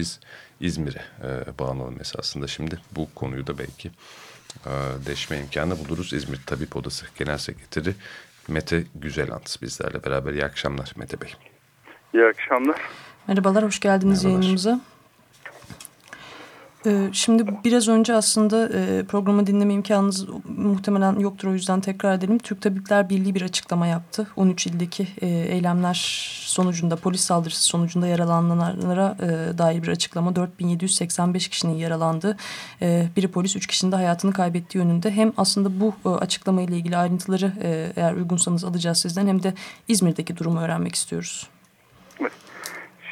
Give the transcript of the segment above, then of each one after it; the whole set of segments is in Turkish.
biz İzmir'e e, bağlanalım esasında şimdi. Bu konuyu da belki e, deşme imkanı buluruz. İzmir Tabip Odası Genel Sekreteri Mete Güzelant bizlerle beraber. İyi akşamlar Mete Bey. İyi akşamlar. Merhabalar, hoş geldiniz Merhabalar. yayınımıza. Ee, şimdi biraz önce aslında e, programı dinleme imkanınız muhtemelen yoktur o yüzden tekrar edelim. Türk Tabipler Birliği bir açıklama yaptı. 13 ildeki e, eylemler sonucunda polis saldırısı sonucunda yaralananlara e, dair bir açıklama. 4785 kişinin yaralandığı biri polis 3 kişinin de hayatını kaybettiği yönünde. Hem aslında bu açıklama ile ilgili ayrıntıları eğer uygunsanız alacağız sizden hem de İzmir'deki durumu öğrenmek istiyoruz.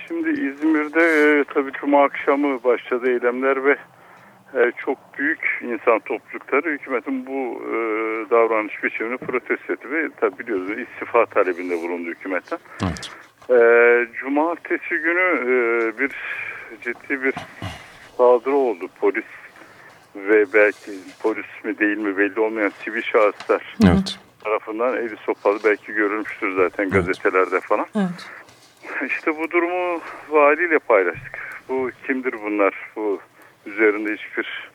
Şimdi İzmir'de e, tabii Cuma akşamı başladı eylemler ve e, çok büyük insan toplulukları hükümetin bu e, davranış biçimini protesto etti ve tabii biliyoruz istifa talebinde bulundu hükümetten. Evet. E, Cumartesi günü e, bir ciddi bir saldırı oldu. Polis ve belki polis mi değil mi belli olmayan sivil şahıslar evet. tarafından eli sopalı belki görülmüştür zaten gazetelerde falan. Evet. İşte bu durumu valiyle paylaştık. Bu kimdir bunlar? Bu üzerinde hiçbir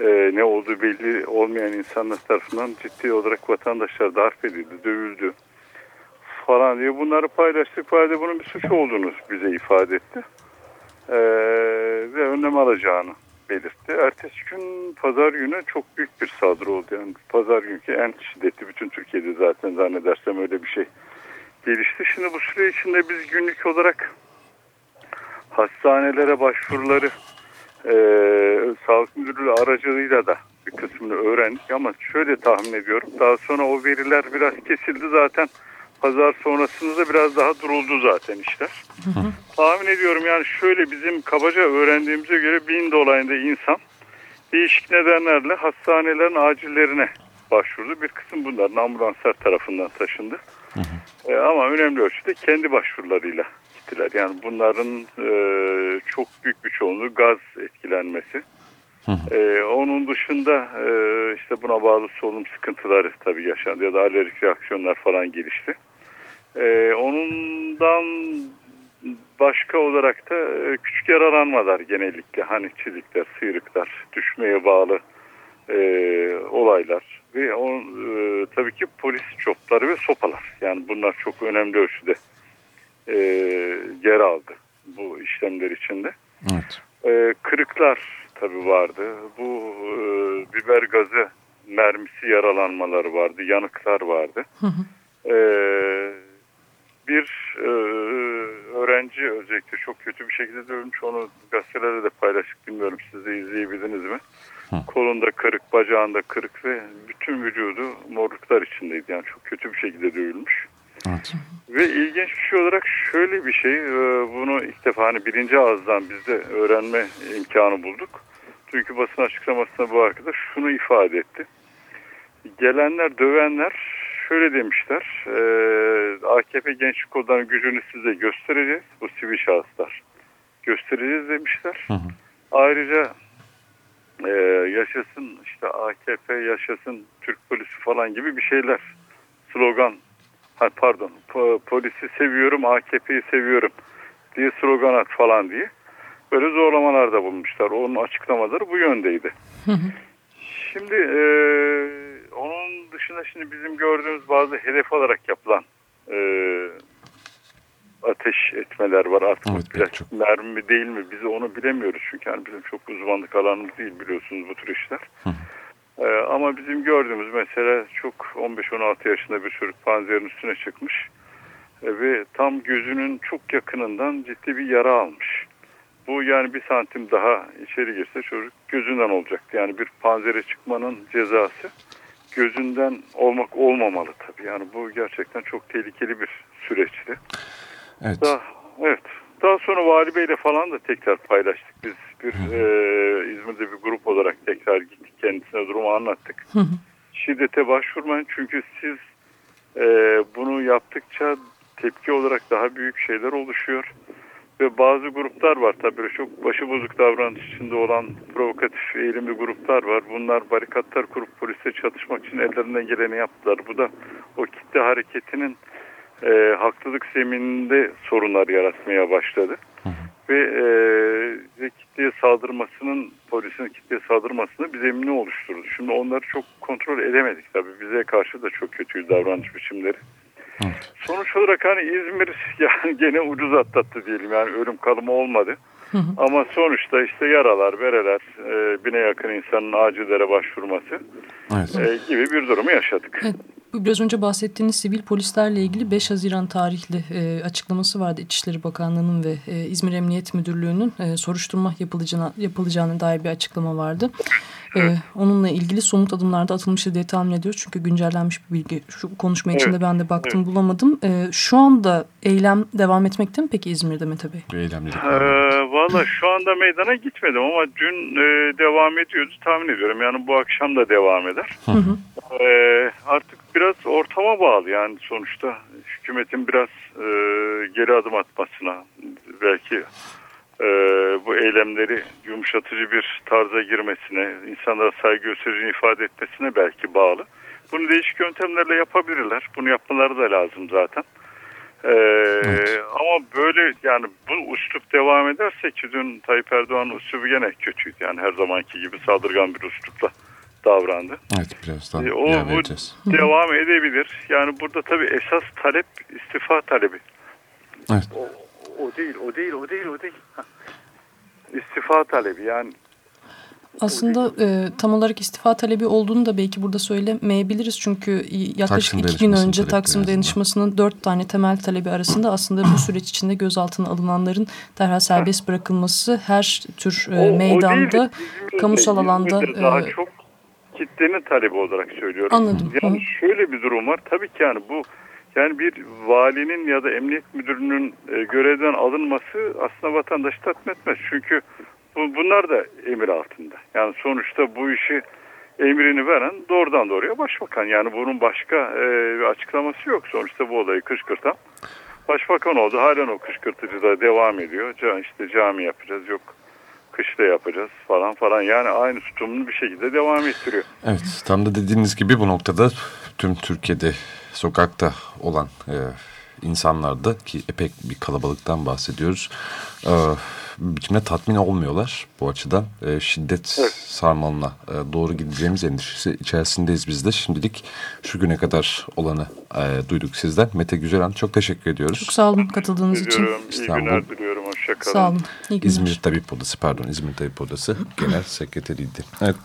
e, ne olduğu belli olmayan insanlar tarafından ciddi olarak vatandaşlar darp edildi, dövüldü falan diye bunları paylaştık. Vali bunun bir suç olduğunu bize ifade etti. E, ve önlem alacağını belirtti. Ertesi gün pazar günü çok büyük bir saldırı oldu. Yani pazar günkü en şiddetli bütün Türkiye'de zaten zannedersem öyle bir şey gelişti. Şimdi bu süre içinde biz günlük olarak hastanelere başvuruları e, sağlık müdürlüğü aracılığıyla da bir kısmını öğrendik ama şöyle tahmin ediyorum. Daha sonra o veriler biraz kesildi zaten. Pazar sonrasında da biraz daha duruldu zaten işler. Hı hı. Tahmin ediyorum yani şöyle bizim kabaca öğrendiğimize göre bin dolayında insan değişik nedenlerle hastanelerin acillerine başvurdu. Bir kısım bunların ambulanslar tarafından taşındı. Hı hı. E, ama önemli ölçüde kendi başvurularıyla gittiler. Yani bunların e, çok büyük bir çoğunluğu gaz etkilenmesi. Hı hı. E, onun dışında e, işte buna bağlı solunum sıkıntıları tabii yaşandı ya da alerjik reaksiyonlar falan gelişti. E, onundan başka olarak da e, küçük yaralanmalar genellikle hani çizikler, sıyrıklar, düşmeye bağlı e, olaylar ve o, e, tabii ki polis çopları ve sopalar. Yani bunlar çok önemli ölçüde e, yer aldı bu işlemler içinde. Evet. E, kırıklar tabii vardı. Bu e, biber gazı mermisi yaralanmaları vardı. Yanıklar vardı. Hı hı. E, bir e, öğrenci özellikle çok kötü bir şekilde dövülmüş. Onu gazetelerde de paylaştık. Bilmiyorum siz de izleyebildiniz mi? Kolunda kırık, bacağında kırık ve bütün vücudu morluklar içindeydi. Yani çok kötü bir şekilde dövülmüş. Evet. Ve ilginç bir şey olarak şöyle bir şey, e, bunu ilk defa hani birinci ağızdan biz de öğrenme imkanı bulduk. Çünkü basın açıklamasında bu arkadaş şunu ifade etti. Gelenler, dövenler şöyle demişler, e, AKP Gençlik Kolları'nın gücünü size göstereceğiz, bu sivil şahıslar göstereceğiz demişler. Hı hı. Ayrıca e, yaşasın işte AKP yaşasın Türk polisi falan gibi bir şeyler slogan ha, pardon polisi seviyorum AKP'yi seviyorum diye slogan at falan diye böyle zorlamalarda bulmuşlar. Onun açıklamaları bu yöndeydi. şimdi e, onun dışında şimdi bizim gördüğümüz bazı hedef olarak yapılan e, ateş etmeler var. Artık evet, çok. mermi mi değil mi biz onu bilemiyoruz. Çünkü yani bizim çok uzmanlık alanımız değil biliyorsunuz bu tür işler. Ee, ama bizim gördüğümüz mesela çok 15-16 yaşında bir çocuk panzerin üstüne çıkmış. Ee, ve tam gözünün çok yakınından ciddi bir yara almış. Bu yani bir santim daha içeri girse çocuk gözünden olacaktı. Yani bir panzere çıkmanın cezası gözünden olmak olmamalı tabii. Yani bu gerçekten çok tehlikeli bir süreçti. Evet. Daha, evet. Daha sonra Vali Bey'le falan da tekrar paylaştık. Biz bir e, İzmir'de bir grup olarak tekrar gittik kendisine durumu anlattık. Şiddete başvurmayın çünkü siz e, bunu yaptıkça tepki olarak daha büyük şeyler oluşuyor. Ve bazı gruplar var tabii çok başıbozuk davranış içinde olan provokatif eğilimli gruplar var. Bunlar barikatlar kurup polise çatışmak için ellerinden geleni yaptılar. Bu da o kitle hareketinin e, haklılık zemininde sorunlar yaratmaya başladı. Hı hı. Ve e, saldırmasının, polisin kitleye saldırmasını bir zemini oluşturdu. Şimdi onları çok kontrol edemedik tabii. Bize karşı da çok kötü davranış biçimleri. Evet. Sonuç olarak hani İzmir yani gene ucuz atlattı diyelim yani ölüm kalımı olmadı. Ama sonuçta işte yaralar, bereler, e, bine yakın insanın acillere başvurması Evet. e, gibi bir durumu yaşadık. Evet, bu biraz önce bahsettiğiniz sivil polislerle ilgili 5 Haziran tarihli e, açıklaması vardı İçişleri Bakanlığı'nın ve e, İzmir Emniyet Müdürlüğü'nün e, soruşturma yapılacağına, yapılacağına dair bir açıklama vardı. E, onunla ilgili somut adımlarda atılmıştı diye tahmin ediyoruz. Çünkü güncellenmiş bir bilgi. Şu konuşma içinde Evet, ben de baktım bulamadım. E, şu anda eylem devam etmekte mi peki İzmir'de Mete Bey? Bir eylemlilik Ee. Valla şu anda meydana gitmedim ama dün e, devam ediyordu tahmin ediyorum. Yani bu akşam da devam eder. Ee, artık biraz ortama bağlı yani sonuçta hükümetin biraz e, geri adım atmasına belki e, bu eylemleri yumuşatıcı bir tarza girmesine, insanlara saygı göstericini ifade etmesine belki bağlı. Bunu değişik yöntemlerle yapabilirler. Bunu yapmaları da lazım zaten. Ee, Ama böyle yani bu üslup devam ederse ki dün Tayyip Erdoğan üslubu gene kötüydü. Yani her zamanki gibi saldırgan bir üslupla davrandı. Evet birazdan E, o bu vereceğiz. devam edebilir. Yani burada tabii esas talep istifa talebi. Evet. O, o değil, o değil, o değil, o değil. İstifa talebi yani Aslında e, tam olarak istifa talebi olduğunu da belki burada söylemeyebiliriz. Çünkü yaklaşık Taksim iki gün önce Taksim dayanışmasının dört tane temel talebi arasında aslında bu süreç içinde gözaltına alınanların derhal serbest bırakılması her tür e, O- o meydanda, değil, kamusal alanda İzmir'de daha e, çok kitlenin talebi olarak söylüyorum. Anladım. Yani şöyle bir durum var. Tabii ki yani bu yani bir valinin ya da emniyet müdürünün e, görevden alınması aslında vatandaşı tatmin etmez. Çünkü bu, bunlar da emir altında. Yani sonuçta bu işi emrini veren doğrudan doğruya başbakan. Yani bunun başka e, bir açıklaması yok. Sonuçta bu olayı kışkırtan başbakan oldu. Halen o kışkırtıcı da devam ediyor. Ca- işte cami yapacağız yok kışla yapacağız falan falan. Yani aynı tutumunu bir şekilde devam ettiriyor. Evet tam da dediğiniz gibi bu noktada tüm Türkiye'de sokakta olan e, insanlarda ki epey bir kalabalıktan bahsediyoruz. E, biçimde tatmin olmuyorlar bu açıdan. E, şiddet Evet. sarmalına e, doğru gideceğimiz endişesi içerisindeyiz biz de. Şimdilik şu güne kadar olanı e, duyduk sizden. Mete Güzelan çok teşekkür ediyoruz. çok sağ olun katıldığınız için. İyi İstanbul. günler diliyorum. Hoşçakalın. Sağ olun. İyi günler. İzmir Tabip Odası pardon İzmir Tabip Odası Genel Sekreteriydi. Evet